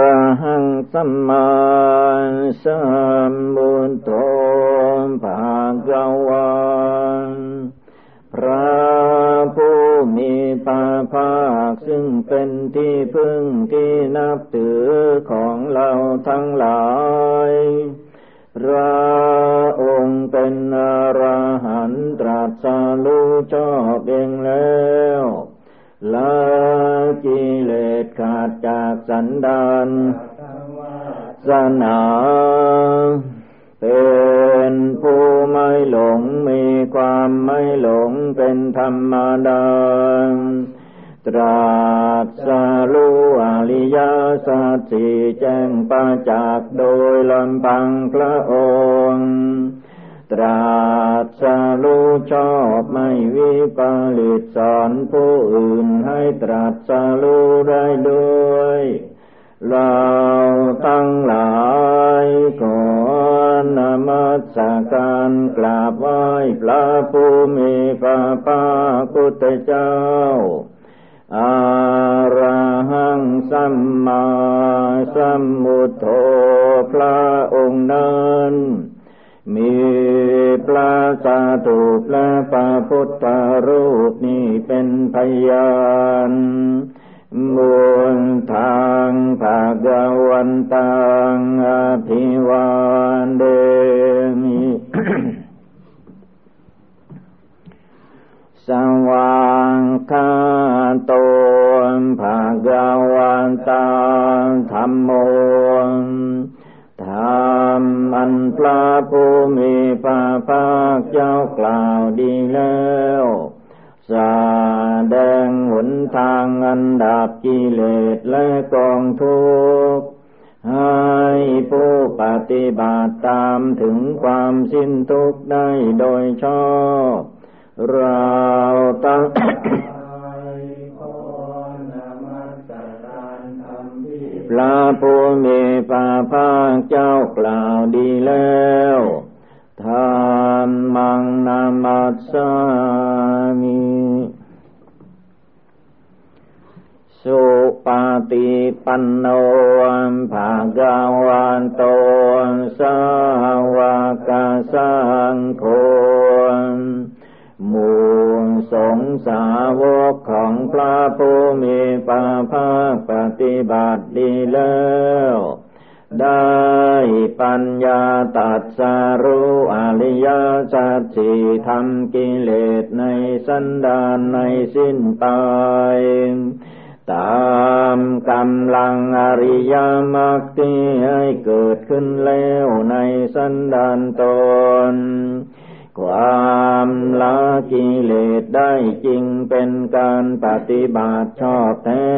ระหังสัมมาสัมพุทโธภาควันพระผู้มีพระภาคซึ่งเป็นที่พึ่งที่นับถือของเราทั้งหลาย พระองค์เป็นอรหันตรัสรู้ชอบเองแล้ว ละกิเลสขาดจากสันดานสนาเป็นผู้ไม่หลงมีความไม่หลงเป็นธรรมดาตรัสรู้อริยสัจสี่แจ้งปาจากโดยลำพังพระองค์ ตรัสรู้ชอบไม่วิปลิตสอนผู้อื่นให้ตรัสรู้ได้ด้วย เราตั้งหลายขอนมัสการกราบไหว้พระผู้มีพระภาคพุทธเจ้าอาระหังสัมมาสัมพุทโธพระองค์นั้น มีพระสาธุพระปพุทธรูปนี้เป็นพยานบุญทางภาควันตังอภิวานเดมิสว่างคาโตภาควันตังธรรมโม ธรรมอันพระภูมิพระภาคเจ้ากล่าวดีแล้วแสดงหนทางอันดับกิเลสและกองทุกข์ให้ผู้ปฏิบัติตามถึงความสิ้นทุกข์ได้โดยชอบ เราตั้ง พระผู้มีพระภาคเจ้ากล่าวดีแล้วธรรมังนามัสสามิสุปาติปันโนภาคาวันโตสาวกสังโฆมู สงสาวกของพระผู้มีพระภาคปฏิบัติดีแล้วได้ปัญญาตัดสารู้อริยสัจสี่ทำกิเลสในสันดานในสิ้นไปตามกำลังอริยมรรคที่ให้เกิดขึ้นแล้วในสันดานตน ความละกิเลสได้จริงเป็นการปฏิบัติชอบแท้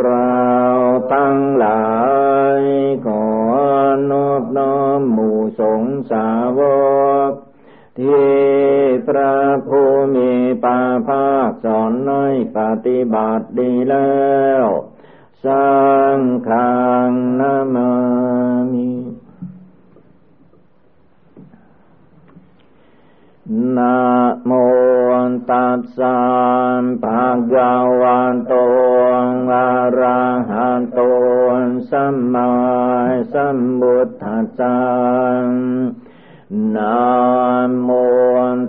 เราตั้งหลายขอนอบน้อมหมู่สงสาวก ที่พระภูมิปาภาคสอนให้ปฏิบัติดีแล้วสังฆังนามามิ นะโมตัสสะภะคะวะโตอะระหะโตสัมมาสัมพุทธัสสะนะโม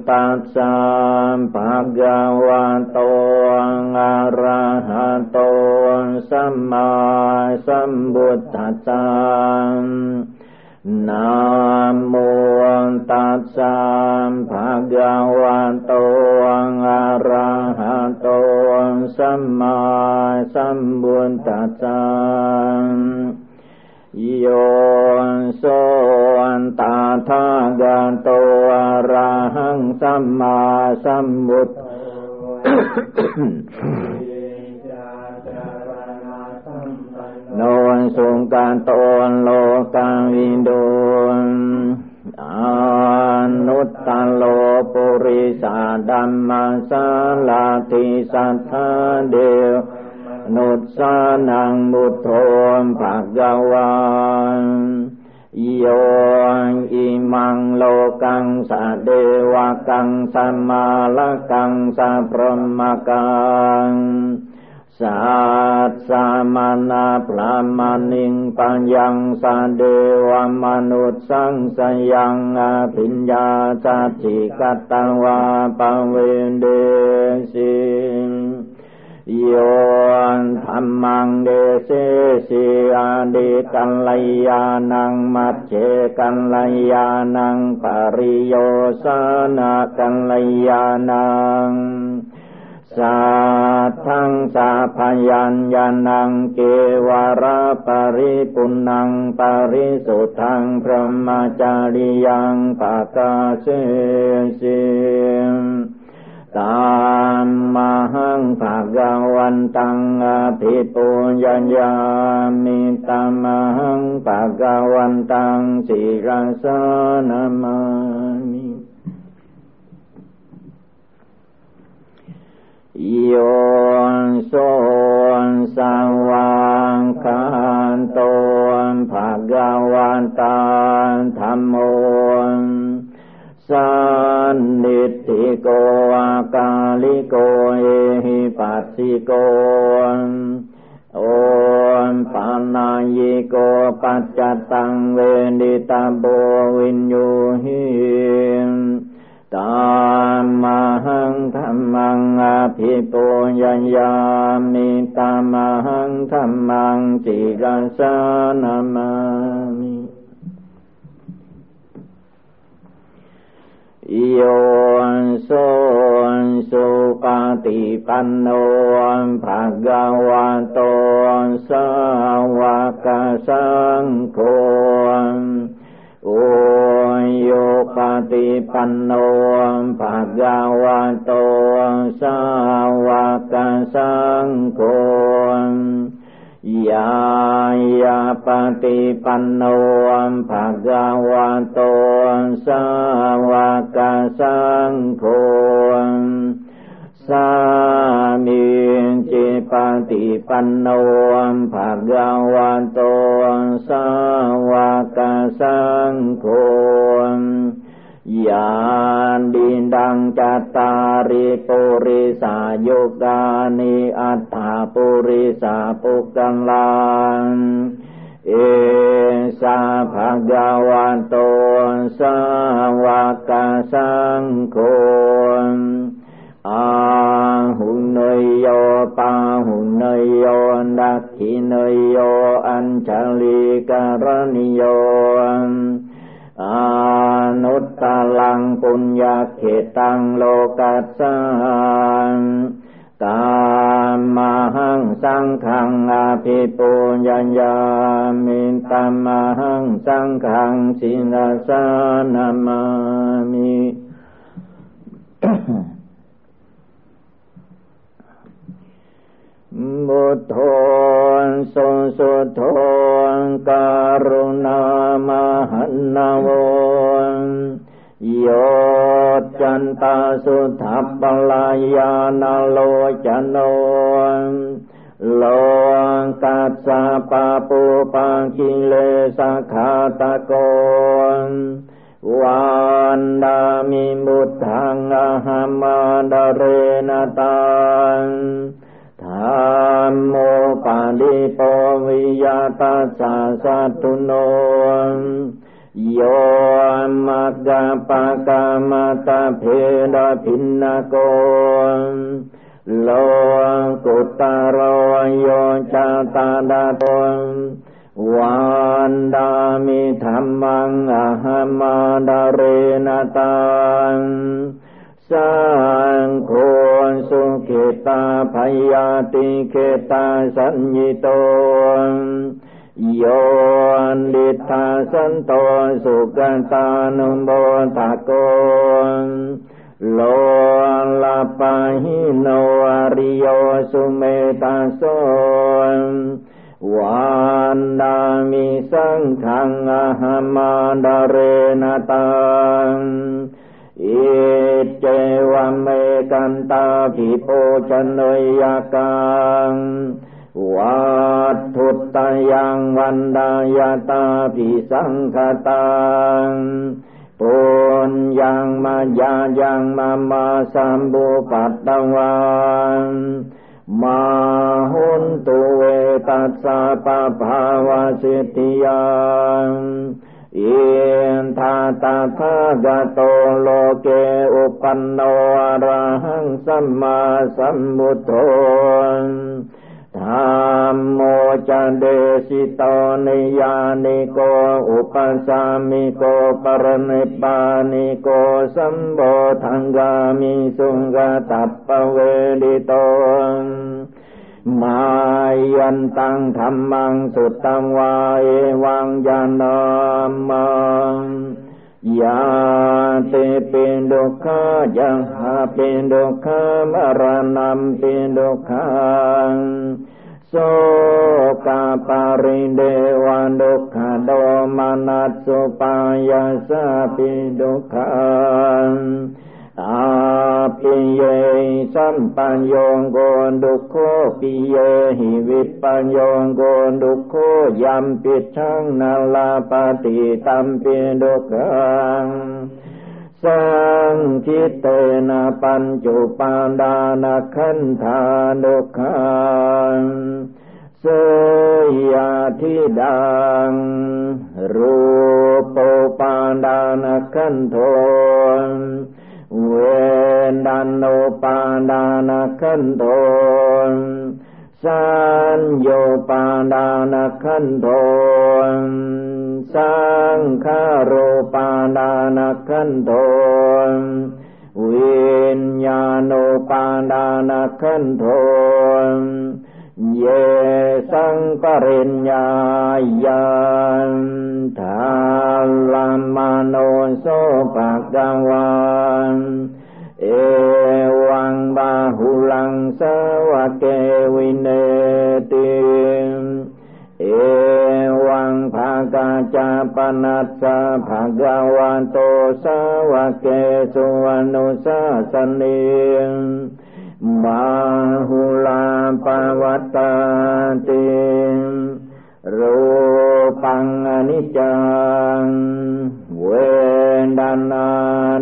ตัสสะภะคะวะโตอะระหะโตสัมมาสัมพุทธัสสะนะโมตัสสะ ภะคะวะโตอะระหะโตสัมมาสัมพุทธัสสะโยโสนตาทากาโตอะระหังสัมมาสัมพุทธโนนสุงการตนโลกาวินโดน นุตตโลปุริสาดัมมาสาลาติสัทธาเดวนุตสานังมุตโธมภะกวันโยอิมังโลกังสะเดวกังสัมมาลกังสัพพมกัง สัตสามานาพระมานิงปัญญังสาเดวมนุษสังสยังอาภิญญาจาติกัตตวาปเวเดสิโยนธรรมังเดเสสีอาดิกัลยานังมัจเจกัลยานังปริโยสานากัลยานัง สัทธังสาพยัญญานังเกวาราปริปุนังปริสุทธังพระมจาริยังปากาเสสิตามมหังภาะวันตังอภิปุญญามิตามหังภาะวันตังสิรสนามามิ โยนโซนสังวังคันโตนภาะวันตังธรรมโมสันนิติโกอกาลิโกเอหิปัสสิโกโอมปานายิโกปัจจตังเวนิตาโบวินยูหิตามมาหังธรรมังอาภิปุญญามิตามหังธรรมังจิรัสานามามิโยนโซนสุปฏิปันโนภะกวะโตสาวกสังโฆโอ โยปฏิปันโนภะกวะโตสาวกสังโฆยายาปฏิปันโนภะกวะโตสาวกสังโฆ สามีจิปฏิปันโนภะกวะโตสาวกสังโฆยานดินดังจัตตาริปุริสายุกานิอัตถาปุริสาปุกังลังเอสาภะกวันโตสาวกสังโฆ หุนยโยปาหุนยโยนักขินยโยอัญชลิการณิโยอนุตตลังปุญญาเขตังโลกัสสังตามมหังสังขังอาภิปุญญญามิตามมหังสังขังสินสานามามิ บุตโธสุสุโธการุณามหันนาวโยจันตาสุทัปปลายานาโลจโนโลกัสสะปะปุปังกิเลสขาตะโกวันดามิมุตทังอาหามาดเรนตัง สาสัตุโนโยมักกะปะกะมะตะเพดะพินนโกโลกุตโรโยจาตาดาตนวันดามิธรรมังอะหัมาดาเรนตังสังโฆสุเขตาพยาติเขตาสัญญิโต โยนดิทาสันโตสุกันตานุโมตะโกโลลาปาหิโนอริโยสุเมตาโสวันดามิสังขังอาหามาดาเรนตังอิเจวเมกันตาภิโปชนยกัง วัตถุตยังวันดายตาภิสังคตังปุญยังมาญายังมามาสัมบุปัตตวังมาหุนตุเวตัสสะปะภาวะสิทธิยังอินทาตาทากโตโลเกอุปันโนอรหังสัมมาสัมพุทโธ ธรรมโมจันเดสิตานิยานิโก อุปสามิโกปรณิปานิโกสัมโบทังกามิสุงกตัปปเวดิโตมายันตังธรรมังสุตตังวาเอวังยานามมัง ยาเตเป็นดุขายังหาเป็นดุขามรณะเป็นดุขังโสกาปาริเดวันดุขาโดมานัสสุปายาสาปิดุขัง อาปิเยสัมปัญโยโกดุโคปิเยหิวิปัญโยโกดุโคยัมปิชังนาลาปฏิตัมปิดุขังสังคิเตนะปัญจุปันดานาคันธาดุขังเสยาทิดังรูปปานดานาคันโท เวนดันโนปาดานาคันโทสัญโยปาดานาคันโทสังคาโรปาดานาคันโทวิญญาโนปาดานาคันโท เยสังปริญญาญาณทาลัมมโนโสปะกวันเอวังบาหุลังสวะเกวินเนติ බාහුලා පවතාති රූපං අනිච්ඡං වේදනා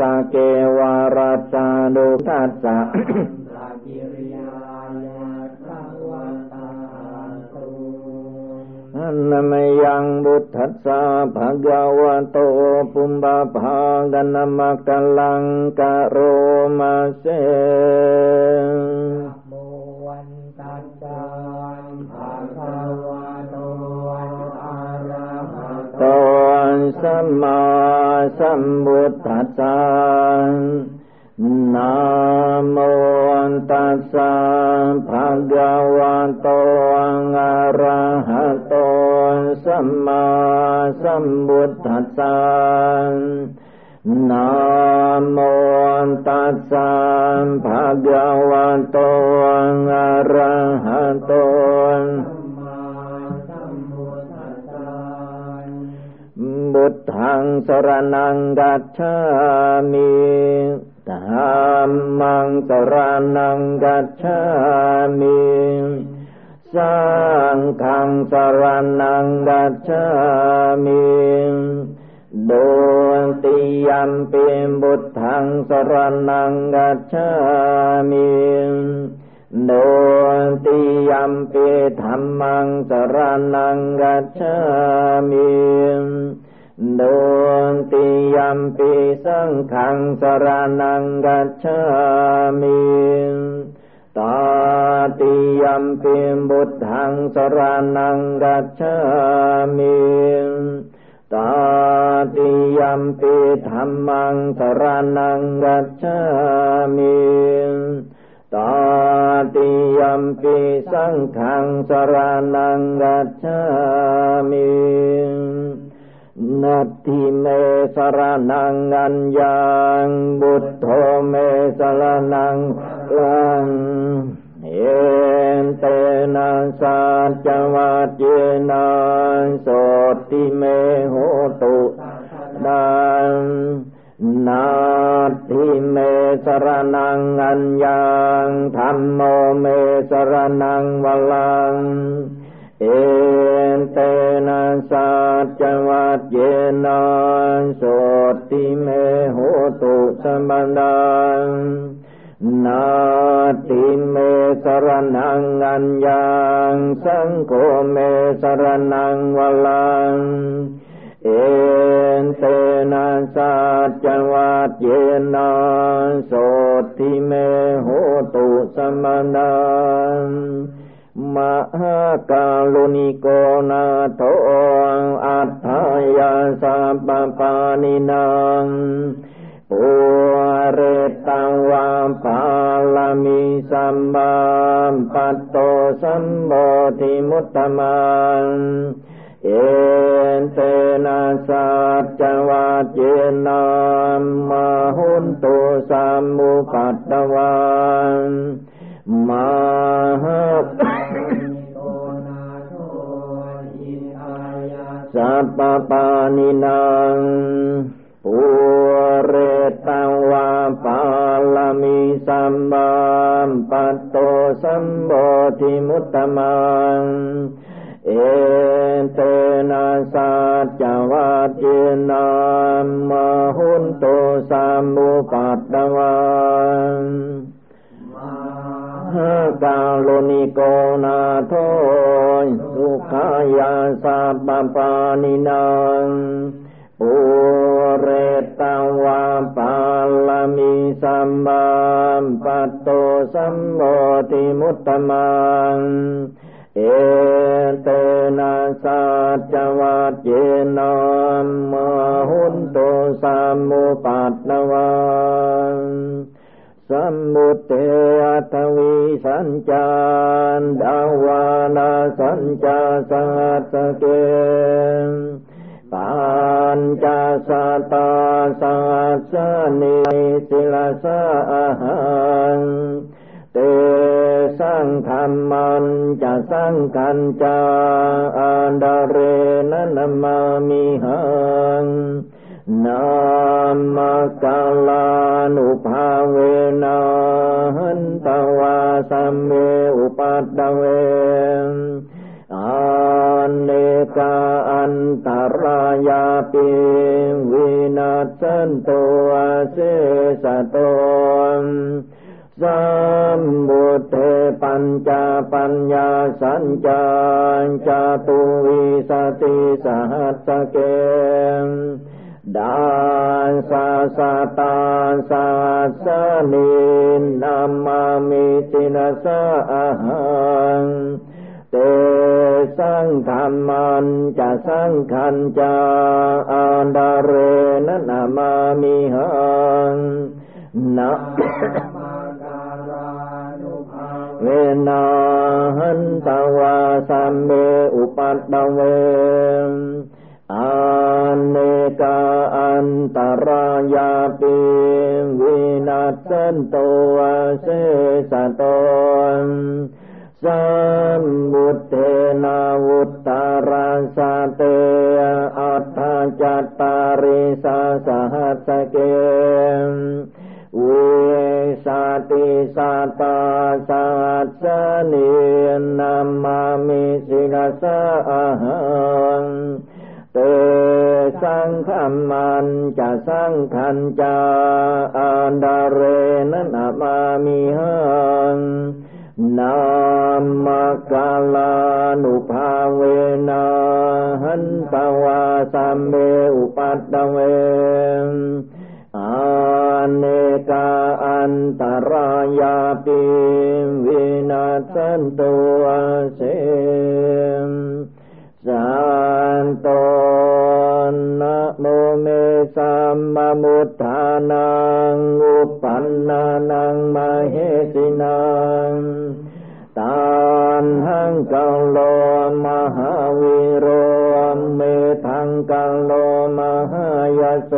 สสะเกวารัสสะดุทัสสะอันนมยังบุตทัสสะภะกวะโตปุมบาภากันนมะกัลังกะโรมาเส สัมมาสัมพุทธัสสะนะโมตัสสะภะคะวะโตอะระหะโตสัมมาสัมพุทธัสสะนะโมตัสสะภะคะวะโตอะระหะโต บุตทังสรนังกัจฉามิธรรมังสรนังกัจฉามิสังฆังสรนังกัจฉามิโดติยัมปิบุตทังสรนังกัจฉามิโดติยัมปิธรรมังสรนังกัจฉามิ โดนติยัมปิสังขังสรนังกัจฉามิตาติยัมปิบุตทังสรนังกัจฉามิตาติยัมปิธรรมังสรนังกัจฉามิตาติยัมปิสังขังสรนังกัจฉามิ นัตถิเมสรนังอัญญังบุตโธเมสรนังลังเอเตนะสัจวัจเจนะโสติเมโหตุดังนาทิเมสรนังอัญญังธรรมโมเมสรนังวลัง เอ นะสัจวัตเยนะโสติเมโหตุสมังดังนาติเมสรนังอัญญังสังโฆเมสรนังวลังเอนเตนะสัจวัตเยนะโสติเมโหตุสมังดัง มหากาลุนิโกนาโทอัฏฐายาสัพปานินังปุเรตังวาปาลามิสัมบัมปัตโตสัมโบธิมุตตมันเอเตนะสัจวัจเจนะมหุนตุสัมมุปัตตวันมา สัพปานินังปุเรตังวาปาลามิสัมบัมปัตโตสัมโบธิมุตตมังเอเตนะสัจวัจเจนะมหุนโตสัมมุปัตตวั นกาโลนิโกนาโทสุขายาสัพปานินังปุเรตวาปาลามิสัมบัมปัตโตสัมโมติมุตตมังเอเตนะสัจวัจเจนะมหุนโตสัมมุปัตตวัน สัมมุตเตอัตวิสัญจารดาวานาสัญจาสัตเกปัญจสตาสัสนิสิลสะหังเตสังธรรมันจะสังกันจาอันดาเรนนามามิหังนามกาลานุภาเวนะหันตวาสัมเมอุปัตตเวอันเนกาอันตรายาปิวินาสันโตอาเสสะโตสัมบุเทปัญจปัญญาสัญจาจตุวิสติสหัสเก ดานสาสาตาสาสนินามามิตินาสาหังเตสังธรรมันจะสังขันจาอันดาเรนนามามิหังนะเวนาหันตวาสัมเมอุปัตตเวอันเน กาอันตรายาปิวินัสสันโตเสสะตนสัมบุตเทนาวุตตาราสาเตอัตถจัตตาริสาสหัสเกเวสาติสัตตาสัตสเนียนามามิสิกสะอาหัง งขมันจะสังขันจาอันดาเรนันมามิหังนามกาลานุภาเวนะหันตวาสัมเมอุปัตตเวอาเนกาอันตรายาปิวินาสันตัวเสม เมสัมมามุทธานังอุปันนานังมาเหสินังตานหังกัลโลมหาวิโรเมทังกัลโลมหายโส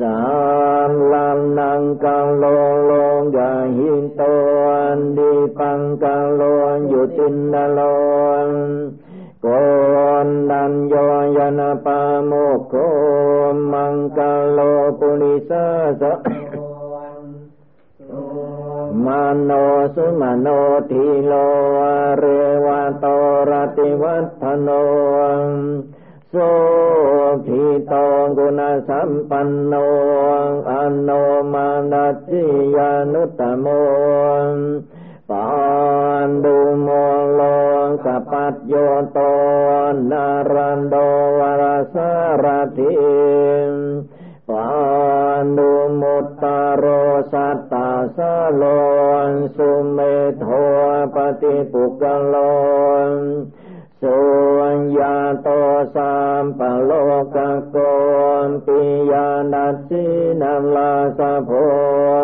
สามลันนังกัลโลโลกาหินโตอันดีปังกัลโลยุตินนโลโกนันโย นาปาโมกโคมังกัลโลปุริสะสะมโนสุมโนทิโลเรวะตรติวัฒโนโสภิโตกุณสัมปันโนอโนมานัจิยานุตตโม ปานดุโมโลกปัจโยโตนารันโดวรสารทิปานดุมุตตารโรสัตตาสโลสุเมโทปฏิปุกโลสุญญาโตสามปโลกโกนปิยานัสสินัลลาสะโพอ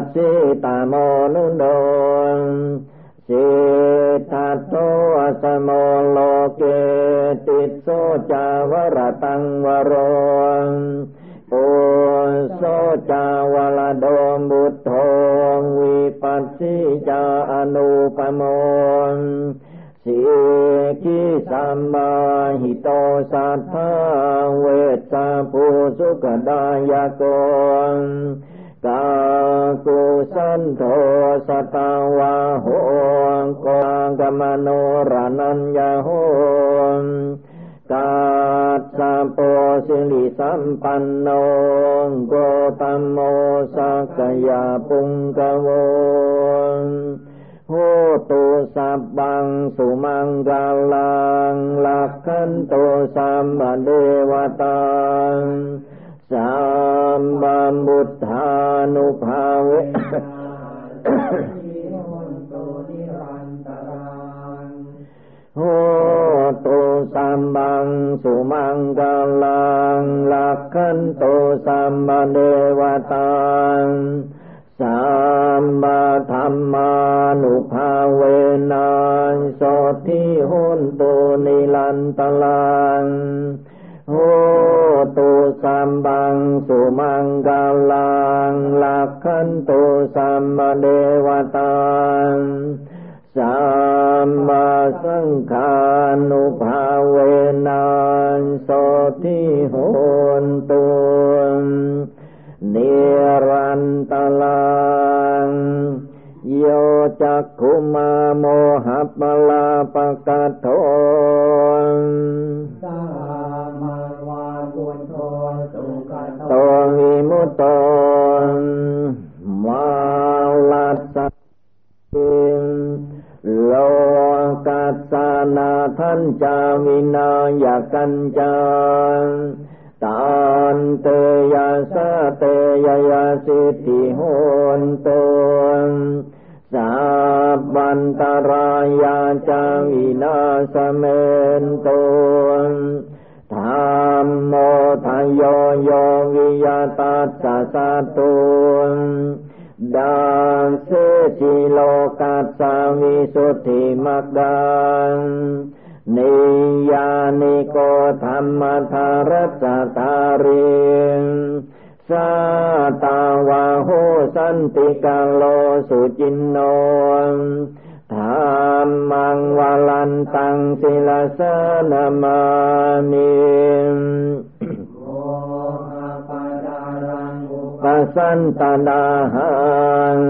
สสิตาโมนุโดสิทัตโตสโมโลเกติโสจาวรตังวโรโอโสจาวลโดมุตโทวิปัสสิจาอนุปโมสิกิสัมมาหิโตสัทธาเวสาภูสุขดายโก กากุสันโทสตาวาโหกากมโนรานัญญาโหกาสัปโปสิริสัมปันโนโกตัมโมสักยาปุงกโวโหตุสัพบังสุมังกาลังลักขันโตสัมบเดวตัง สัมบัมบุทธานุภาเวโหตุสัมบังสุมังกาลังลักขันโตสัมบเดวตังสัมมาธรรมานุภาเวนังสดที่หุนตุนิลันตลัง โหตุสัมบังสุมังกาลังลักขันตุสัมมาเดวตังสัมมาสังฆานุภาเวนังโสทิโหนตุเนรันตลังโยจักขุมาโมหัปลาปะกะโท โตวิมุตโตมาลัสสะโลกัสสนาทันจาวินายกันจาตานเตยาสะเตยยาสิทธิโหนตุสาบันตรายาจาวินาสเมนตุ สสะตุนดาเสจิโลกัสสาวิสุทธิมักดังนิยานิโกธรรมธารสตาริงสาตาวาโหสันติกาโลสุจินโนธรรมังวาลันตังศิลสนามามิ สันตนาหัง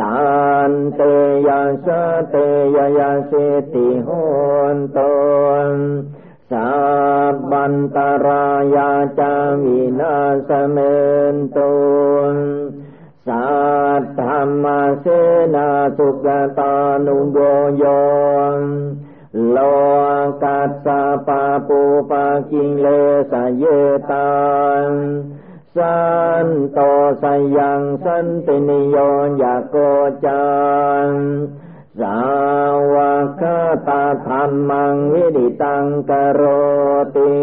ตานเตยาสเตยยาเสติโหนตนสาบันตรายาจาวินาสเมนตุนสัตธรรมเสนาสุกตานุโยโยโลกัสสะปาปูปากิเลสเยตัง สันโตสยังสันตินิโยยาโกจังสาวกตาธรรมังวิดิตังกโรติ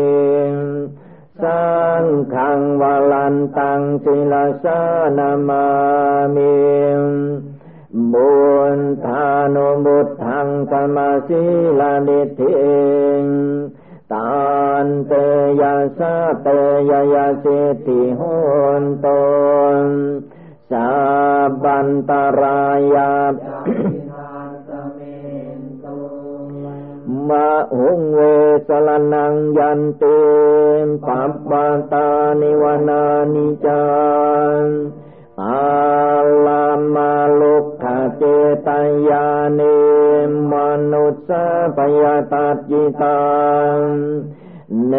สังขังวลันตังศิลาสานามามิบุญทานุบุตทังสมาสิลานิทิง ตานเตยาสาเตยยาเสติโหนตนสาบันตรายามาหุงเวสลนังยันเตมปัปปตานิวานานิจังอ ปยตัดจิตังเน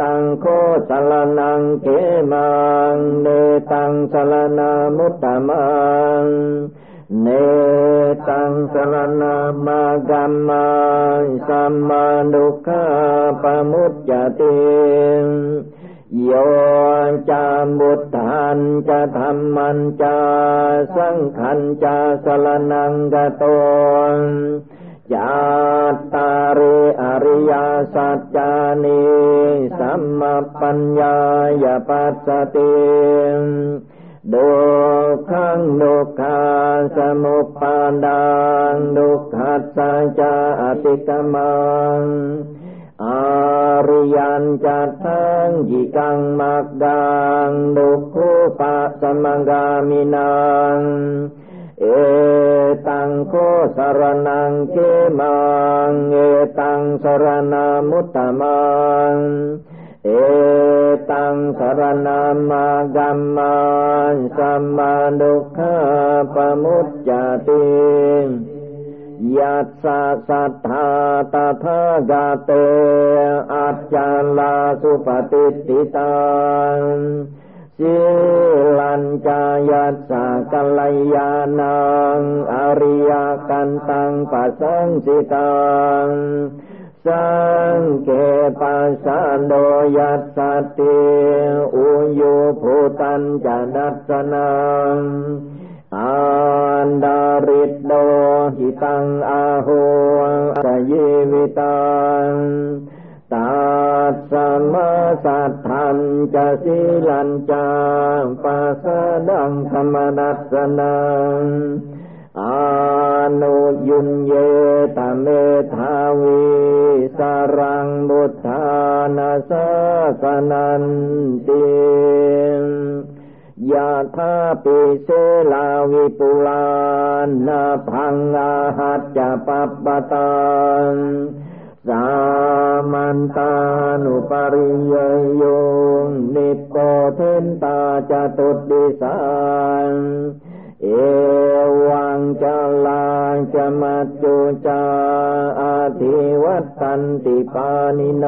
ตังโคสลนังเกมังเนตังสลนามุตตมังเนตังสรณมากัมมาสัมมาดุขาปมุจจติโยจามบุตทันจะธรรมันจะสังขันจะสรนังกตน จาตาริอริยสัจจานิสัมมาปัญญายปัสสติดุขังดุขาสมุปปาดังดุขัสสะจาอติกมังอาริยันจัตทังยิกังมักดังดุขุปะสมังกามินัง เอตังโคสารนังเกมังเอตังสารนามุตตมังเอตังสรณามากัมมาสัมมาดุขาปมุจจติยัสสะสัทธาตถากาเตอัจจาลาสุปฏิติตัง สิลัญจายัสสะกัลยาณังอริยกันตังปัสสังสิตังสังเกปัสสะโดยัสสติอุโยภูตัญจดัสนังอันดาริโดหิตังอาหุสยิวิตัง ตัสสมาสัทธันจะสิลันจาปัสดังธรรมดัสนังอานุยุนเยตเมทาวีสรังบุตธานาสสนันติยาธาปิเสลาวิปุลานาพังอาหัจจะปัปปตัง สามันตานุปริยโยนิโปเทนตาจตุดิสังเอวังจะลาจะมัจจุจาอาทิวัตันติปานิโน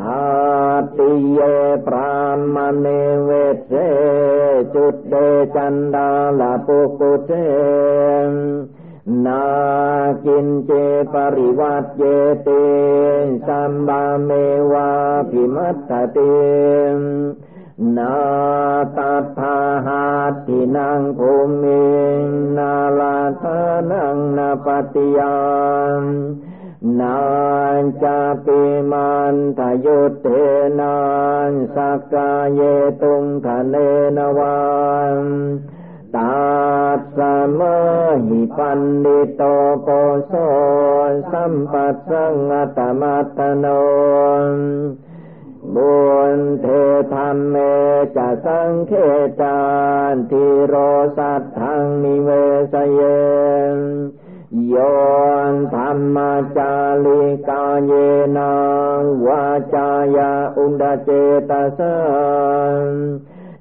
อาติเยปรามเนเวเสจุดเดจันดาลาปุกุเท นากินเจปริวัตเยติสัมบาเมวาพิมัตตินาตัทาหาตินังภูมินาลาทานังนาปฏิยานนานจะปิมันทยุเทนานสักกาเยตุงทะเนนวัน ตาสมหิปันดิโตโกโสสัมปัสสังตมัตโนบุญเทธรรมเมจะสังเขจานทิโรสัตทังนิเวสเยโยนธรรมจาลิกาเยนังวาจายาอุดเจตสัง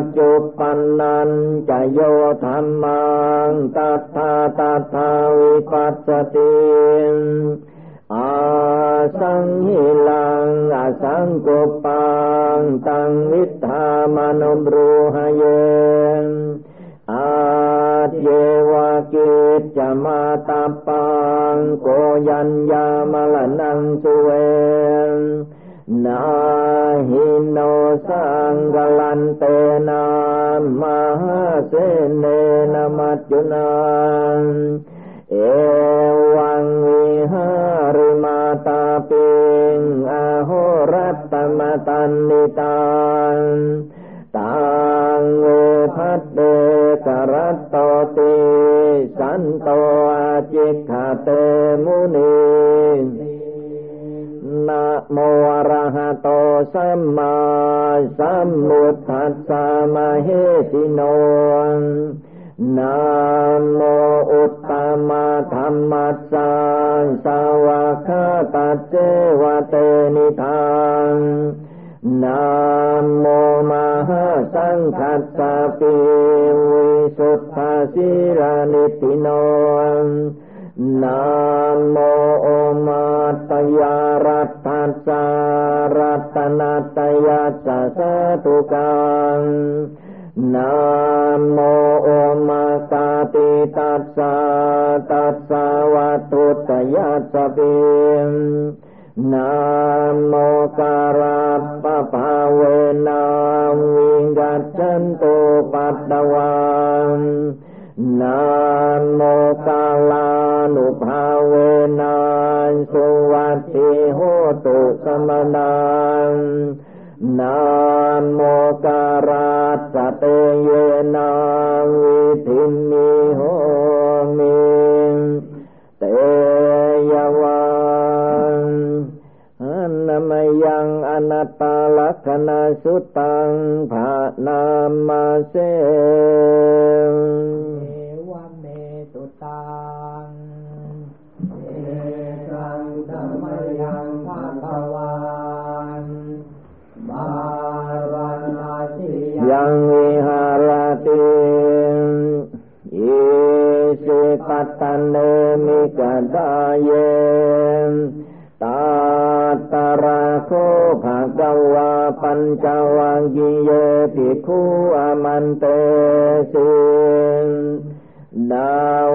จจุปันนันจะโยธรรมังตัทธาตัทธาวิปัสสติอาสังหิลังอาสังกุปังตังวิธามนุบรูหเยอาเยวากิจจะมาตาปังโกยัญญามลนังสุเวน าหิโนสังกลันเตนามหาเสเนนมัจจุนังเอวังวิหาริมาตาปิงอโหรัตตมตันนิตังตังเวพัตเตกรัตโตติสันโตอาจิกขเตมุนี นะโมอระหะโตสัมมาสัมพุทธัสสะมะเหสิโนนะโมอุตตมะธรรมัสสะสาวะคาตเจวะเตนิทังนะโมมหาสังฆัสสะปิวิสุทธาสิรานิติโน นะโมโอมาตยารัตตัสสารัตนาตยัสสะสตุกังนะโมโอมาสาติตัสสะตัสสะวัตุตยัสสะปินะโมการะปะภาเวนะวิงกัจจันโตปัตตวัง นนโมกาลานุภาเวนะ สุวัตถิโหตุสมนังนะโมการาสเตเยนะวิธิมิโหมิเตยวานนามยังอนัตตลักษณสุตังภานามาเส ปัญจวังกิเยปิคูอามันเตสิดาว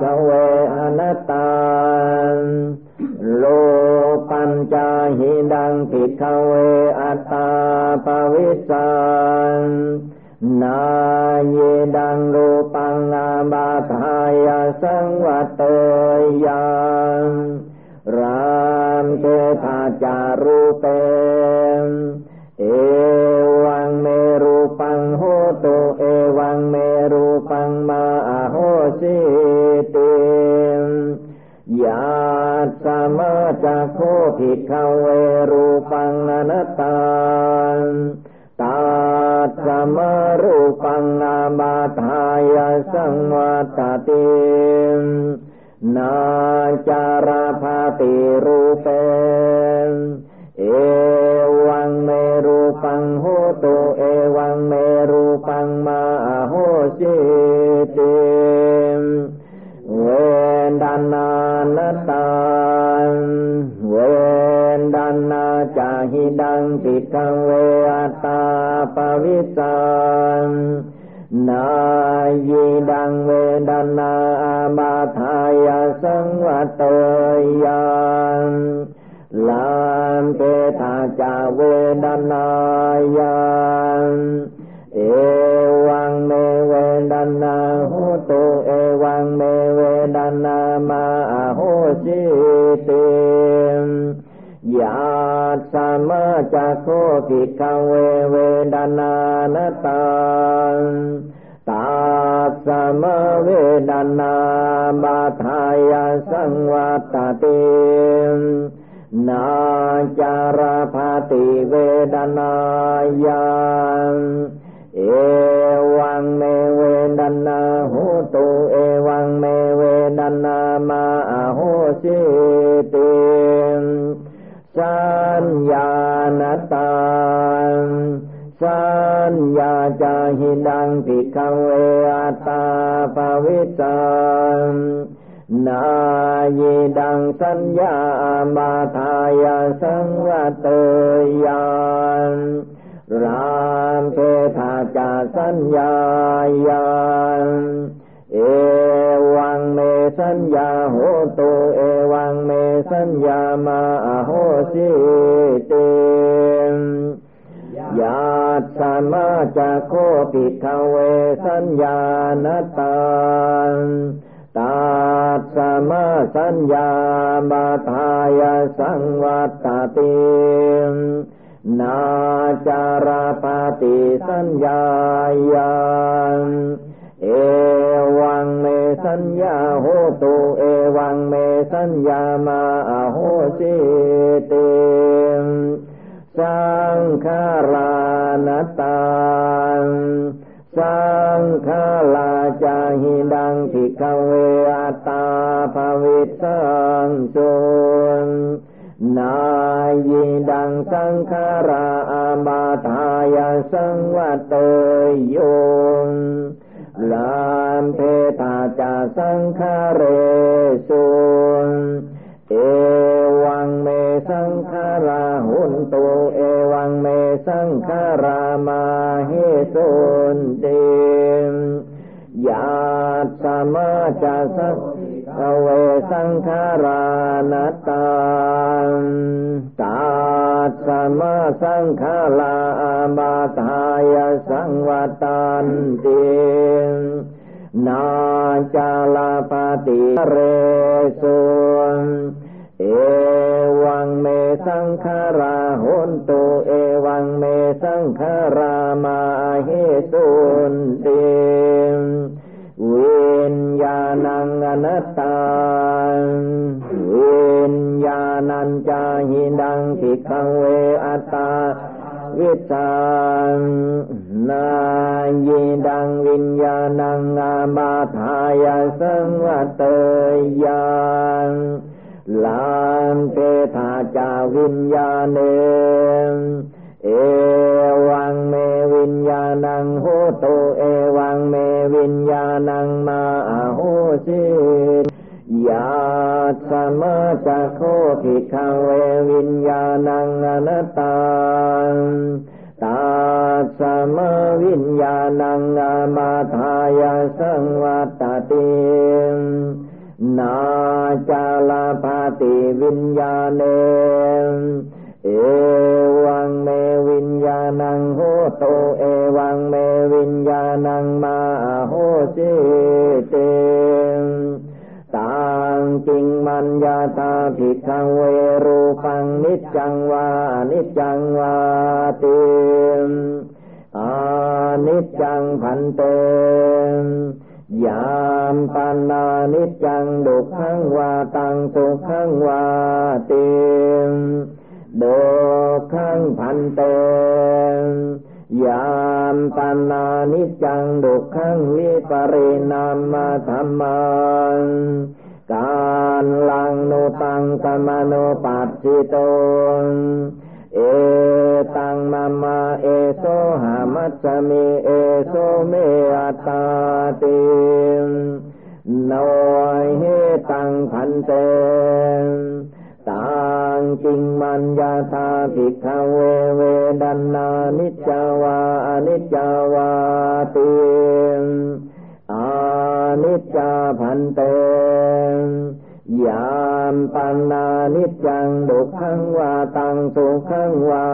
สเวอนัตตาโลปัญจาหิดังปิขเวอ ขเวรูปังอนัตตาตาสมรูปังนาบาทายสังวัตติ วิสังนายีดังเวดนาอาบาทายาสังวัตยังลามเปตาจาเวดนายังเอวังเมเวดนาหุตุเอวังเมเวดนามาโหสิติ ยาสามาจักโคปิคังเวเวดานานตังตาสมาเวดานาบาทายาสังวัตตินาจารพาติเวดานายังเอวังเมเวดานาหุตุเอวังเมเวดานามาโหสิติ สัญญาณตังสัญญาจาหิดังปิคเวอตาภวิตังนายดังสัญญามาทายาสังวัตยานรามเทธาจาสัญญายาน วังเมสัญญาโหตุเอวังเมสัญญามาโหสิเตยาสามาจะโคปิทเวสัญญานตังตาสมาสัญญาบาทายสังวัตตินาจาราปติสัญญายัง เอวังเมสัญญาโหตุเอวังเมสัญญามาโหสิติสังขารานัตตังสังขาลาจาหิดังทิคเวอัตตาภวิสังสุนนายีดังสังขาราอาบาทายสังวัตเตยง ลามเทตาจาสังคาเรสุนเอวังเมสังขาราหุนตุเอวังเมสังขารามาเฮสุนเตยาสมาจาสั กเวสังขารานัตตังตาสมาสังขาราบาทายสังวตันตินาจาลาปติเรสุนเอวังเมสังขาราหุนตุเอวังเมสังขารามาเฮสุนติ วิญญาณังอนัตตังวิญญาณัญจาหิดังทิคังเวอัตตาวิตังนายีดังวิญญาณังอามาทายสังวเตยังลานเตธาจาวิญญาณเน เอวังเมวิญญาณังโหตุเอวังเมวิญญาณังมาโหสิยาสมาจะโคภิกขเววิญญาณังอนัตตังตาสมาวิญญาณังอามาทายาสังวัตตินาจาลาภาติวิญญาเน เอวังเมวิญญาณังโหโตเอวังเมวิญญาณังมาโหสิเตตังจิงมัญญาตาภิกขังเวรูปังนิจจังวานิจจังวาติอานิจจังพันเตยามปันนานิจจังดุขังวาตังสุขังวาติ โดขังพันเตยามปันนานิจังดุขังวิปริณามาธรรมังการลังโนตังสมโนปัสสิโตเอตังมามาเอโซหามัสมิเอโซเมอัตตาตินยเฮตังพันเต ตังจริงมัญญาธาภิกขเวเวดันนานิจจาวาอนิจจาวาติอานิจจาพันเตยามปันนานิจจังดุขังวาตังสุขังวา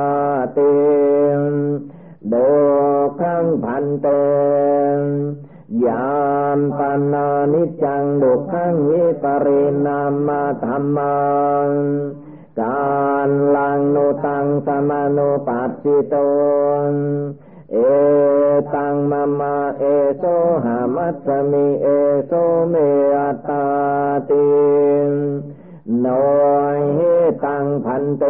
เตดุขังพันเต ยามปันนานิจจังดุขังวิปริณามาธรรมังการลังโนตังสมาโนปัสสิโตเอตังมามาเอโซหามัสมิเอโซเมอัตตาติโนยเฮตังพันเต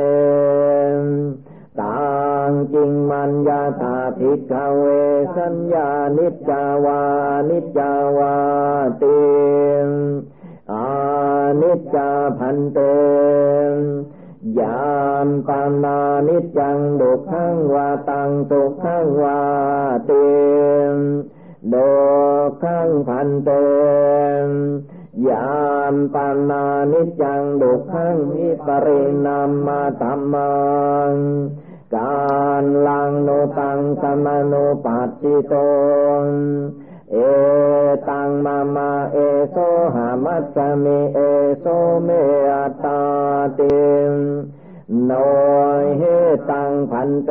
ตังจริงมัญญาตาภิกขเวสัญญานิจจาวานิจจาวาติอานิจจาพันเตยามปานานิจังดุขังวาตังสุขังวาเตมดุขังพันเตมยามปานานิจังดุขังมิปริณามาธรรมัง การลังโนตังสมโนปัจจิตนเอตังมามาเอโซหามัสมิเอโซเมอตตาติโนยเฮตังพันเต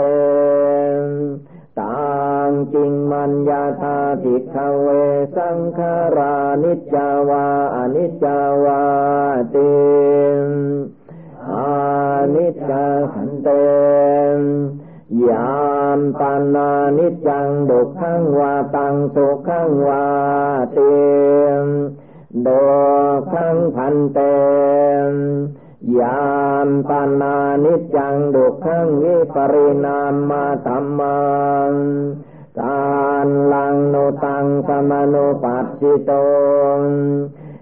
ตังจริงมัญญาธาติขเวสังขารานิจจาวาอนิจจาวาติอานิจจขันเต ยามปานานิจังดุขังวาตังสุขังวาเตมดุขังพันเตมยามปานานิจังดุขังวิปริณามาธรรมังการลังโนตังสมโนปัสสิโต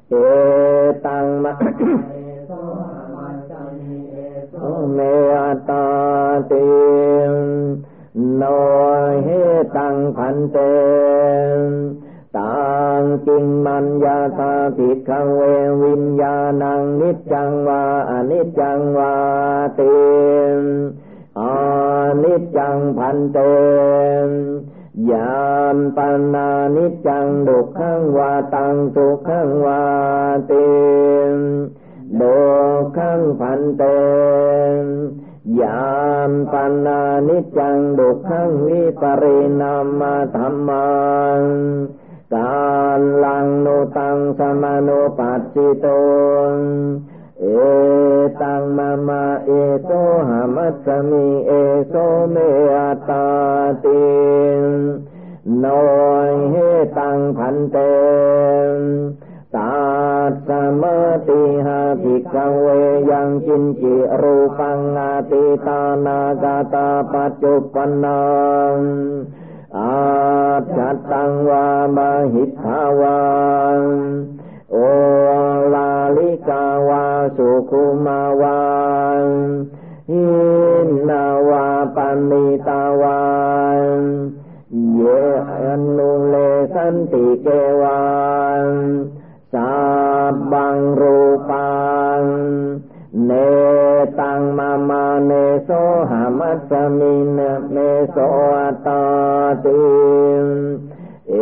เอตังมะ เมตาติโนเฮตังพันเตตังกิงมัญญาตาผิดขังเววิญญาณังนิจจังวาอนิจจังวาเตอานิจจังพันเตยามปันานิจจังดุขังวาตังสุขังวาเต โดขังพันเตยามปันนานิจังดุขังวิปริณามาธรรมังการลังโนตังสมาโนปัสสิโตเอตังมามาเอโซหามัสมิเอโซเมอัตาตินโนยเฮตังพันเตตาสมาติหาภิกเวยังกินจิรูปังอาติตานากาตาปัจจุปนังอาจัตตังวามหิทาวันโอลาลิกาวาสุคุมาวันหินนาวาปณิตาวันเยอนุเลสันติเกวัน งรูปังเนตังมามาเนโสหามัสมินเนโสอัตติเอ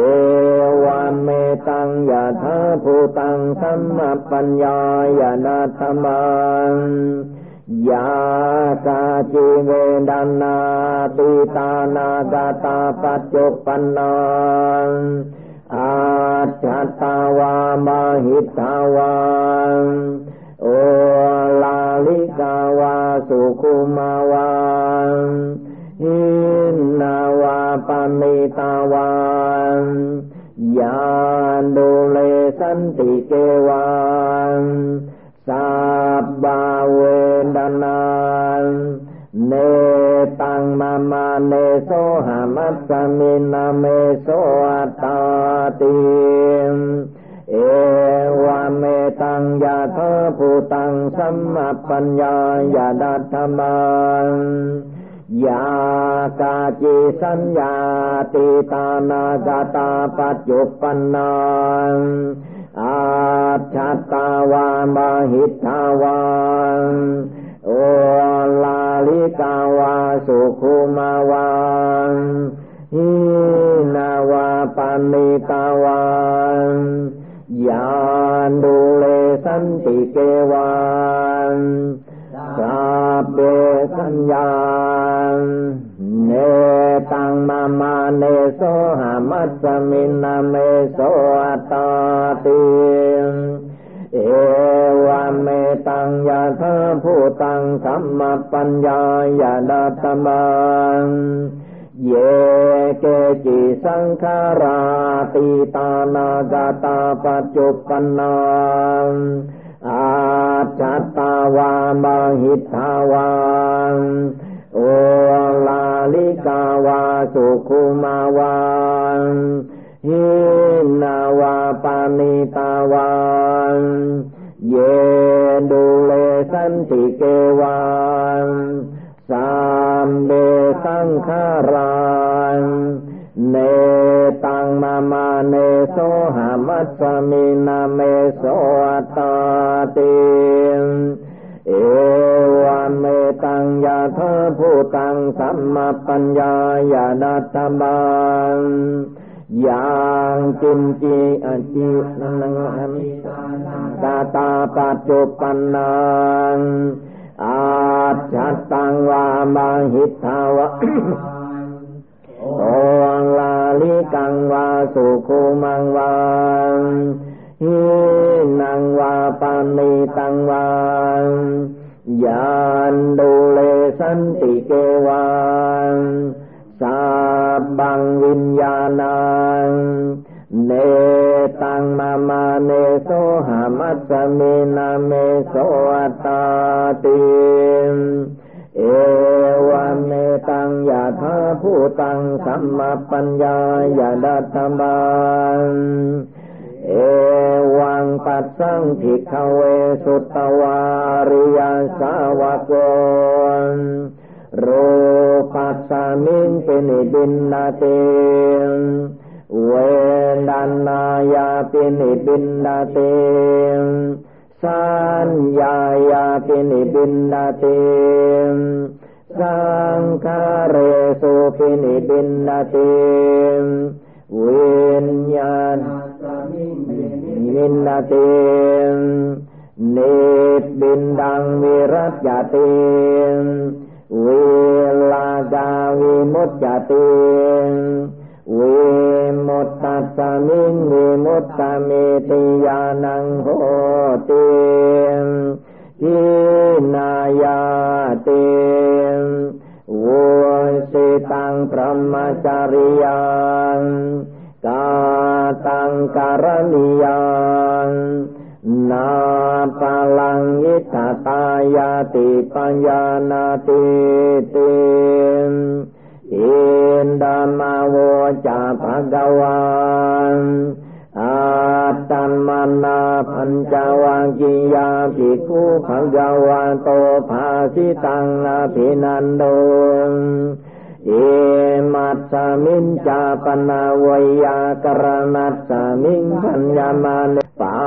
วาเมตังยะธาภูตังสัมมปัญญายานาธมังยากาจิเวดานาติตานากาตาปัจจุปันนัง อาจัตตาวามหิตาวาโอลาลิกาวาสุคุมาวาหินาวาปมิตาวายานดูเลสันติเกวานสับบาเวดนานเน ตังมามาเนโสหามัสสมินาเมโสอัตตาติเอวาเมตังยาทภูตังสัมมาปัญญายาดัตถมังยากาจิสัญญาติตานากาตาปัจจุปันนังอาชัตาวามหิทธาวาน โอลาลิกาวาสุขุมาวานหินาวาปานิตาวานยานดูเลสันติเกวานสาเบสัญญาเนตังมามาเนโสหามัสมินาเมโสอัตติเอวเม งยาธาภูตังสัมมาปัญญายาดาตมังเยเกจิสังขาราติตานากาตาปัจจุปนังอาจัตตาวามหิทาวานโอลาลิกาวาสุขุมาวานหินาวาปานิตาวาน เยดูเลสันติเกวานสามเบสังขารังเนตังมามาเนโสหามัสมินาเมโสตาติเอวะเมตังยาทาภูตังสัมมาปัญญายาดัตบัง ยังจินจีอจินังอัมิตาตาปัจจุปันนังอาจัตตังวามาหิทาวะโอวังลาลิกังวา สุขุมังวังหินังวาปานิตังวังยานดูเลสันติเกวังสาบังวิญญาณังเนตังมามาเนโสหามัสเมนาเมโสอตตาติเอวะเมตังยาธาภูตังสัมมาปัญญายาดัตบังเอวังปัสสังภิกขเวสุตตวาริยสาวกน รูปัสสามิงเป็นบินนาเตเวดันนายาปินิบินดาเตสัญญายาปินิบินดาเตสังคาเรสุปินิบินดาเตวิญญาณมินดาเตเนบินดังวิรัตยาเต วิลากาวิมุตยาเตวิมุตตัสมิงวิมุตตเมติยานังโหติทินายาติวุสิตังพรหมจาริยังกาตังการณิยัง นาปาลังยิตตายาติปัญญานาติติอินดามาโวจาภะกวันอาตัมมานาพัญจวังกิยาภิกขุภะกวะโตภาสิตังอภินันโดเอมัสสมิจาปนาวยากรณัสสมิงพัญญมาเปั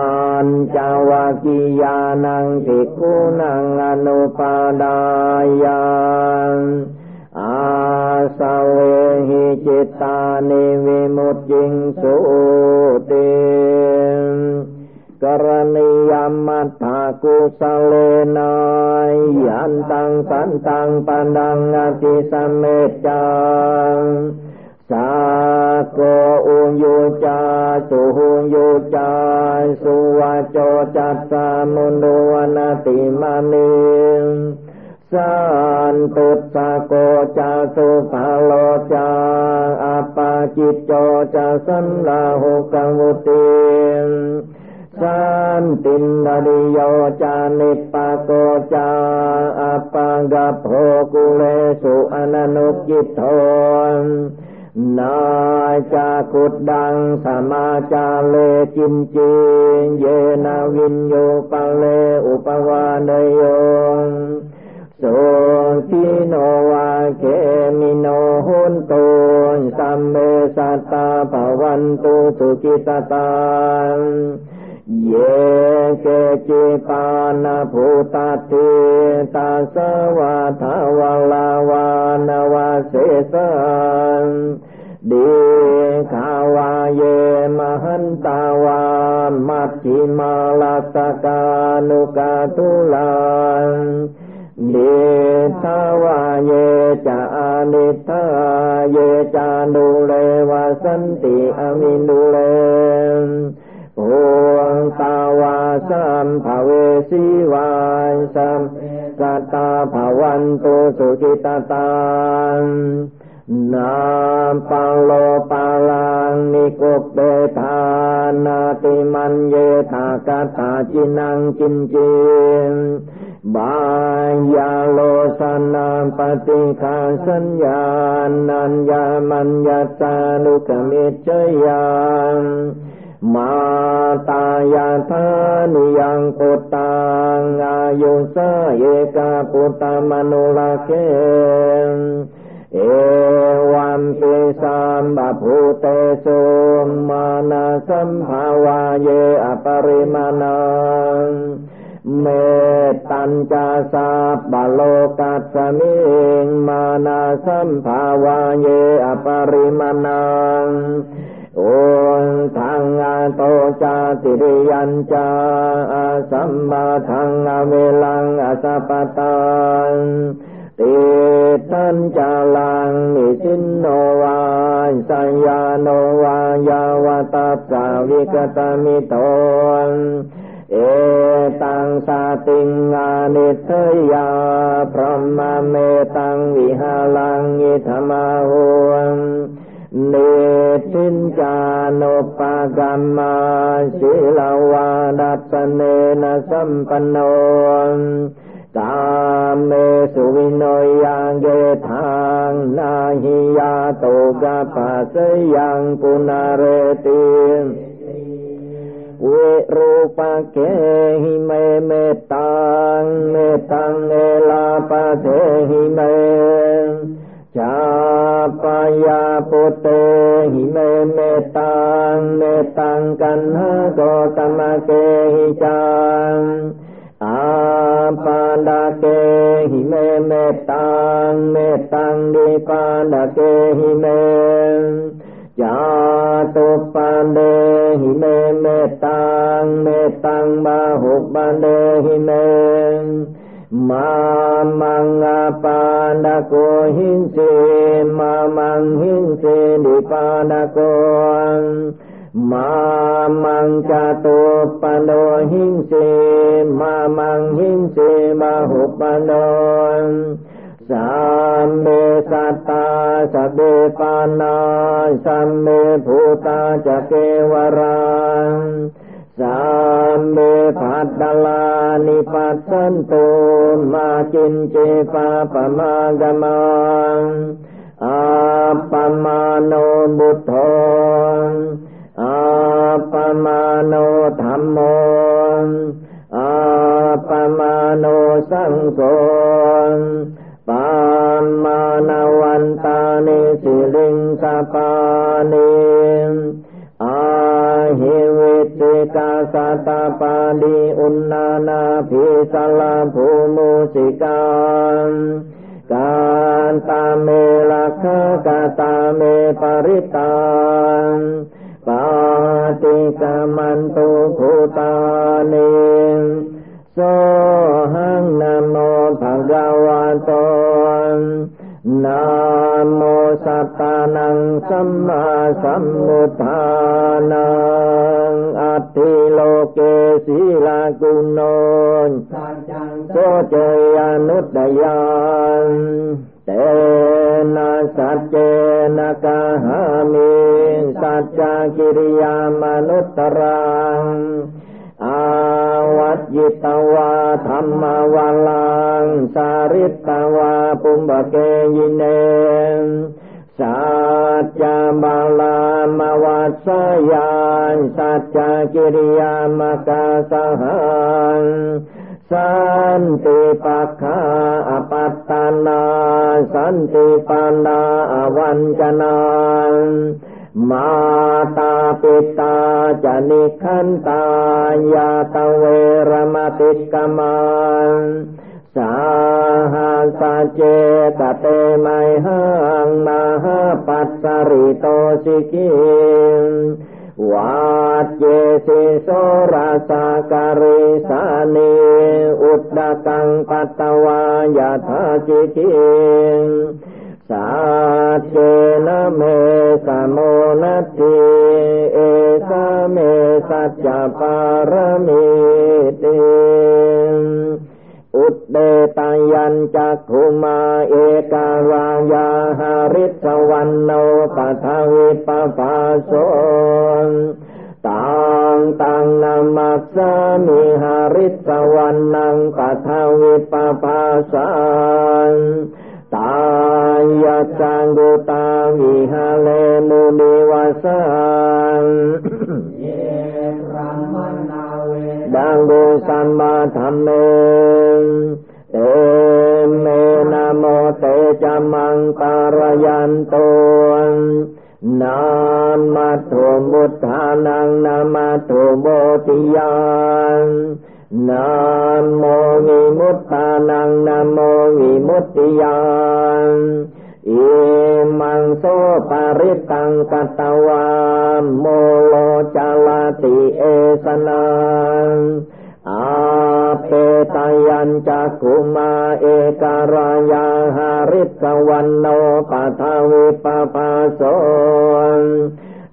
ญจวักิยานังภิกขุนังอนุปาดายังอาสเวหิจิตานิวิมุตติงสุติกรณียมัตถากุสเลนายยันตังสันตังปันดังอติสเมจัง สาโกอุยุจาสุหุยุจาสุวาโจจัตสามุนโดวนติมานิสันตุสะโกจาสุภาโลจาอาปาจิตโจจาสันลาหุกังวุติสันตินดาริโยจานิปะโกจาอาปังกัโภกุเลสุอนันุกิโท นาจาคุดดังสมาจาเลจินจิเยนาวินโยปะเลอุปวานโยสุขิโนวาเคมิโนหุนตุสัมเมสัตตาภวันตุสุกิตตาเยเกจิปานาภูตติตาสวะทาวลาวานวาเสสัน ดีขาวาเยมหันตาวามัจจิมาลาสกานุกาตุลานเดทาวาเยจานิทาเยจานุเลวาสันติอมินุเลโอตาวาสัมภเวสีวายสัมสัตตาภวันตุสุจิตตาน นาปังโลปาลังนิกุปเบธานาติมันเยธากาตาจินังจินจินบายาโลสนาปฏิคาสัญญานัญญามัญญาจานุกมิจยังมาตายาธานุยังปุตตังอายุสาเยกาปุตตมนุลาเก เอวันปิสัมบาภูเตสุมานาสัมภาวาเยอปริมาณังเมตัญจาสาบาโลกัสมิงมานาสัมภาวาเยอปริมาณังโอนทางงานโตจาติริยัญจาสัมมาทังอเวลังอสัปตัง ติทันจาลังนิสินโนวาสัญญาโนวายาวตัสาวิกตมิโตเอตังสาติงานิเทยาพรหมเมตังวิหาลังยิธมาหุนเนตินจานุปกรรมาศิลาวาดัสเนนะสัมปันโนน ยังเกทางนาหิยาโตกะปัสยังปุนาเรติเวรูปะเกหิเมเมตังเมตังเอลาปะเทหิเมชาปายาปุเตหิเมเมตังเมตังกันหะโกตมะเกหิจังอา ปาดาเกหิเมเมตังเมตังดิปาดาเกหิเมจาตุปันเดหิเมเมตังเมตังบาหุปันเดหิเมมามังอาปาดาโกหินเสมามังหินเสดิปาดาโก มามังจตุปันโดหิงเสมามังหิงเสมาหุปันโดสัมเมสัตตาสัพเบปานาสัมเมภูตาจะเกวรังสัมเมภัตตลานิปัสสันตุมาจินเจปาปมากมังอาปมาโนบุตโธ อาปมาโนธรรมโมอาปมาโนสังโฆปามมานาวันตานิสิลิงสปานิอาหิวิติกาสตาปาดิอุณนานาภิสลาภูมุสิกานการตาเมลักขกาตาเมปริตานปา ติกามันตุภูตานิโสหังนโมภะคะวะโตนะโมสัตตานังสัมมาสัมพุทธานังอัตติโลเกศีลากุณโนโสเจยานุตตยัง เตนะสัจเจนะกะหามิสัจจกิริยามนุตตรังอาวัจยิตวาธรรมวาลัง สาริตวาปุมบเกยิเนสัจจบาลามวัสยานสัจจกิริยามกาสหังสันติปัคขาอปานาสันติปานาวันจนามาตาปิตาจะนิคันตายาตเวรมติกมันสาหาสาเจตเตไมหังมาหาปัสสริโตสิกิ วาเจสิโสราสาการิสานีอุตตะกังปัตตวายาทาจิกิสาเจนะเมสโมนัตติเอสาเมสัจจปารมิติอุ ตเดตายัญจักขุมาเอกาวายาหาริสวันโนปัทวิปปาโสตังตังนามัสสามิหาริสวันนังปัทวิปปาสังตายะจังกุตาวิหาเลมุนิวาสังเยรัมมน ดังกุสัมมาธรรมเมเตเมนะโมเตจามังปารยันโตนามาตุมุทานังนามาตุโมติยังนามโมวิมุตตานังนามโมวิมุตติยัง อิมังโสปาริตังกัตวามโมโลจาลาติเอสนังอาเปตายัญจักขุมาเอการายาหาริสวันโนปัทวิปปาโส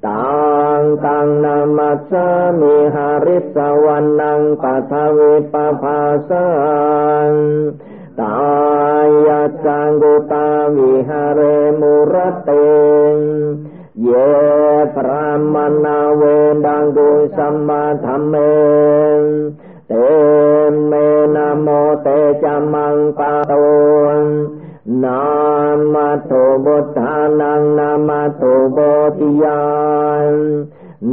ตังตังนามัสสามิหาริสวันนังปัทวิปภาสัง ตายจังกุตาวิหาเรมุรเตงเยพระมนาเวดังกุสัมมาธรรมเมเตเมนะโมเตจามังปะโตนามาโตบุทานังนามาโตโบติยาน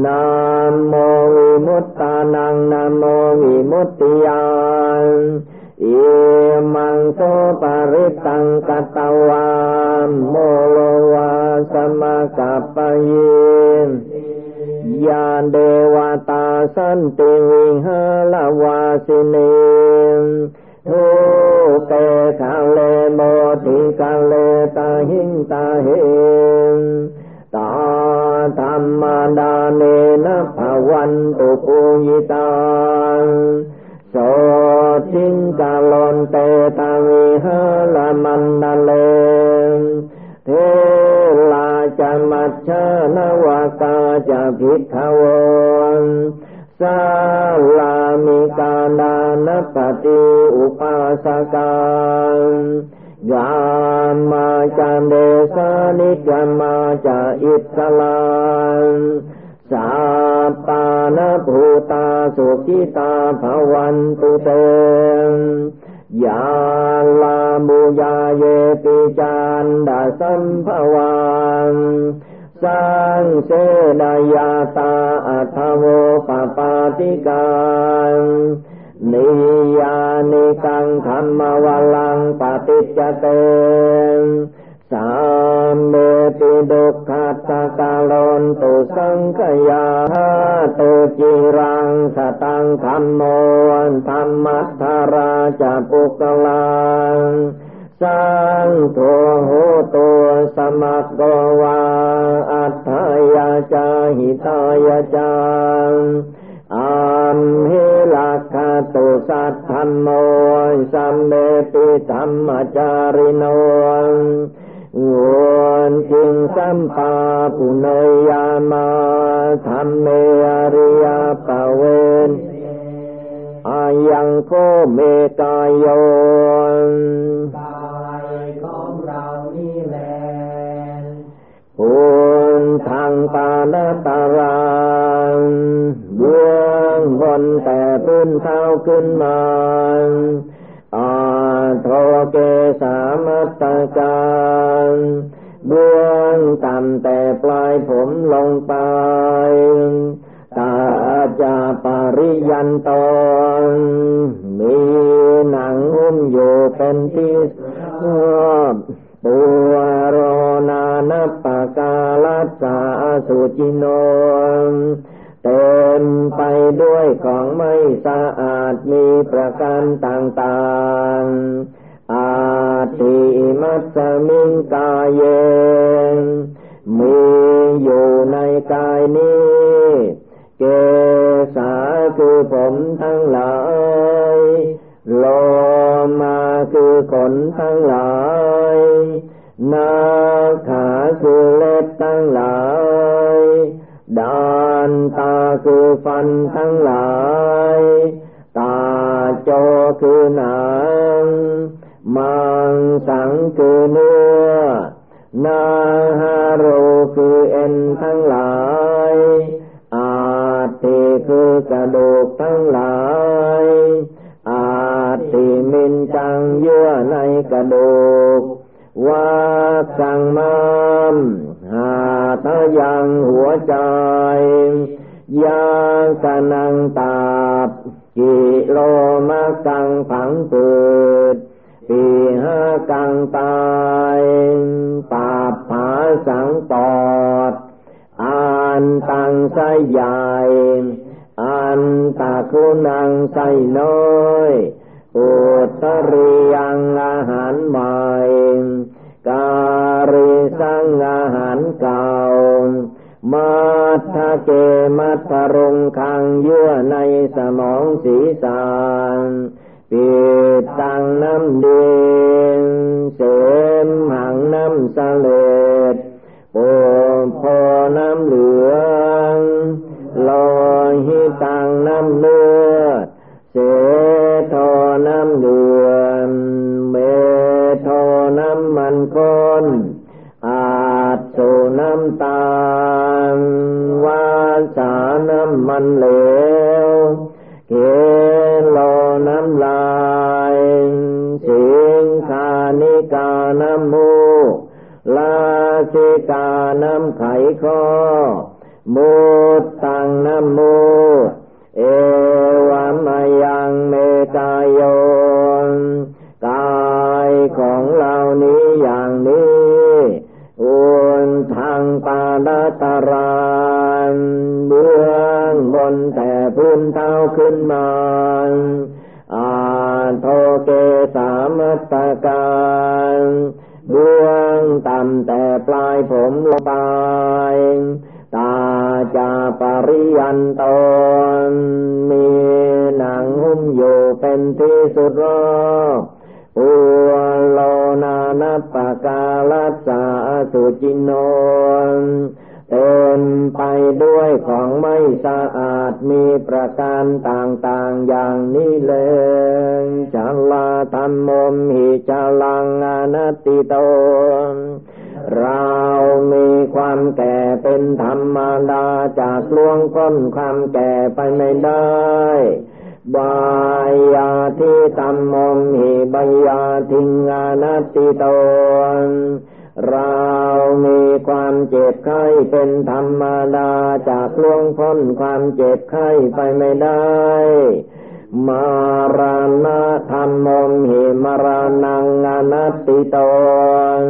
นามโมวิมุตตานังนามโมวิมุตติยาน อิมังโสปาริตังกตตวามโมโลวาสมกัปปะยินยานเดวตาสันติวิหารวาสินีทุเตคาเลโมติคาเลตาหิงตาเหงตาธรรมดาเนนะภวันตุปุญิตาโส ทิงกาลนเตตาวิหาลมันดาเลเทลาจะมัชฌานวากาจะพิทวนสาลามิกาดานปฏิอุปาสการยามาจันเดสานิจมาจาอิสลาน สาปานภูตาสุขิตาภวันตุเตยาลาบุญาเยติจันดาสัมภวันสังเสดายาตาอัทโวปปาติกันนิยานิกังธรรมวลังปฏิจเต สามเมติดุขัตกาลนตุสังขยาตุจิรังสตังธรรมโมธรรมัทธาราจปุกลังสังโฆโหตัวสมัคโกวาอัตถยาจาหิตายาจังอัมหิลักขตุสัทธรรมโมสัมเมติธรรมจาริโน วนจิงสัมปาปุเนยามาธรรมเมอริยปเวนอายังโคเมกายโยปุณทางปาณตารังเบื้องบนแต่พื้นเท้าขึ้นมา อาโทเกสามัตตการเบื้องต่ำแต่ปลายผมลงไปตาจาปริยันตนมีหนังหุ้มอยู่เป็นที่ชอบตัวโรนานปกาลสาสุจิโน เต็มไปด้วยของไม่สะอาดมีประการต่างๆ อาติมัสมิงกายเยมีอยู่ในกายนี้ เกสาคือผมทั้งหลายโลมาคือขนทั้งหลายนาขาคือเล็บทั้งหลายดาันตาคือฟันทั้งหลาย ตาโจคือหนัง มังสังคือเนื้อ นาฮาโรคือเอ็นทั้งหลาย อาติคือกระดูกทั้งหลาย อาติมินจังเยื่อในกระดูกว่าสังมาม ยังหัวใจยากนังตาบกิโลมากังผังเปิดปีห้ากังตายปาบผาสังปอดอันตังไสใหญ่ อันตาคุนังไสน้อยอุตริยังอาหารใหม่ การิสังอาหาร มัทะเกมัทะรงคังยั่วในสมองสีสานปิดตังน้ำดินเสมหังน้ำสเลดโอพอน้ำเหลืองลอยหิตังน้ำเลือดเสทอน้ำเดือนเมทอน้ำมันคน สาน้ำมันเหลวเกโลน้ำลายสิงคานิกาน้ำมูลาสิกาน้ำไขข้อมูตังน้ำมูเอวามายังเมตายโยนกายของเรานี้อย่างนี้อุนทางปาดตารา นเท้าขึ้นมาอาโทเกสามัตตการเบื้องต่ำแต่ปลายผมลงไปตาจาปริยันตนมีหนังหุ้มอยู่เป็นที่สุดรอบอุโลนานัปกาลัสสาสุจินโน มไปด้วยของไม่สะอาดมีประการต่างๆอย่างนี้เลยจัลลาธรรมมหิจลังอนติโตเรามีความแก่เป็นธรรมดาจากล่วงก้นความแก่ไปไม่ได้บายาที่ตัมมงหิบายาทิงานติโตน เรามีความเจ็บไข้เป็นธรรมดาจากล่วงพ้นความเจ็บไข้ไปไม่ได้ มาราณะธรรมมหิมารานังานาติโตน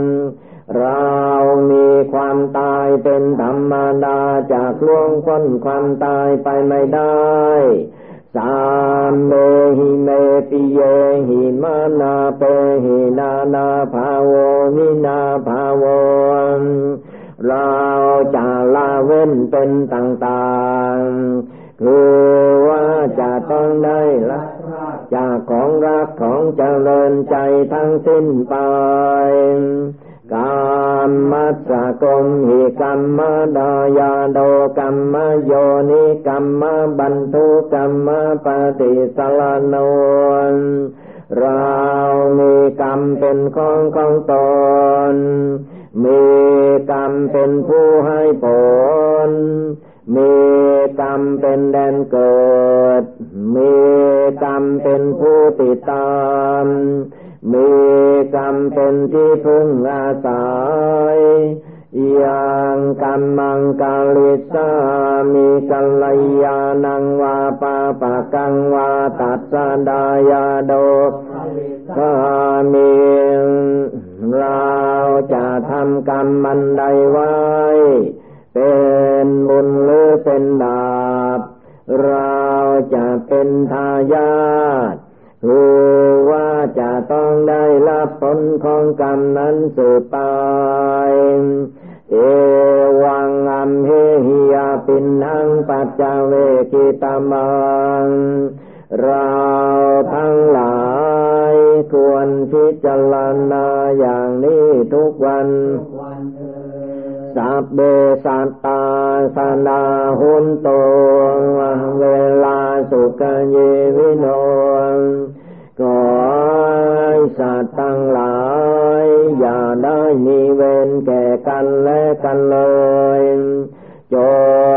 เรามีความตายเป็นธรรมดาจากล่วงพ้นความตายไปไม่ได้ สามเมหิเมปิเยหิมานาเปหินานาภาวมินาภาวเราจะละเว้นเป็นต่างๆคือว่าจะต้องได้ละจากของรักของเจริญใจทั้งสิ้นไป กรรมัสสะกมหิกรรมดายาโดกรรมโยนิกรรมบันทุกรรมปฏิสลานนเรามีกรรมเป็นของของตน มีกรรมเป็นผู้ให้ผล มีกรรมเป็นแดนเกิด มีกรรมเป็นผู้ติดตาม มีกรรมเป็นที่พึ่งอาศัยอย่างกรรมังกาลิสามีกัลยานังวาปาปะกังวาตัดสดายาโดสามีเราจะทำกรรมมันใดไว้ เป็นบุญหรือเป็นบาปเราจะเป็นทายาท รู้ว่าจะต้องได้รับผลของกรรมนั้นสืบไป เอวังอัมเฮหิยาปินนังปัจจเวกิตามัง เราทั้งหลายควรพิจารณาอย่างนี้ทุกวัน สัพเบสัตตาสนาหุนโตเวลาสุกเยวิโนขอสัตว์ทั้งหลาย อย่าได้มีเวรแก่กันและกันเลยจ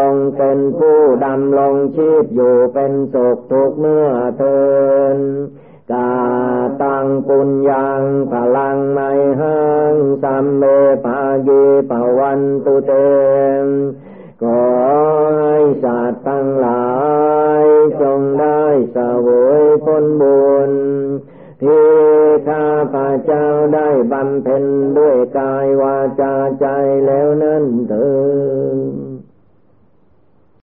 งเป็นผู้ดำลงชีพอยู่เป็นสุขทุกเมื่อเทิน กาตังปุญญังพลังไมหังสัมเมภายีปวันตุเตมขอให้สัตว์ทั้งหลายจงได้สวยผลบุญที่ข้าพระเจ้าได้บำเพ็ญด้วยกายวาจาใจแล้วนั้นเถิด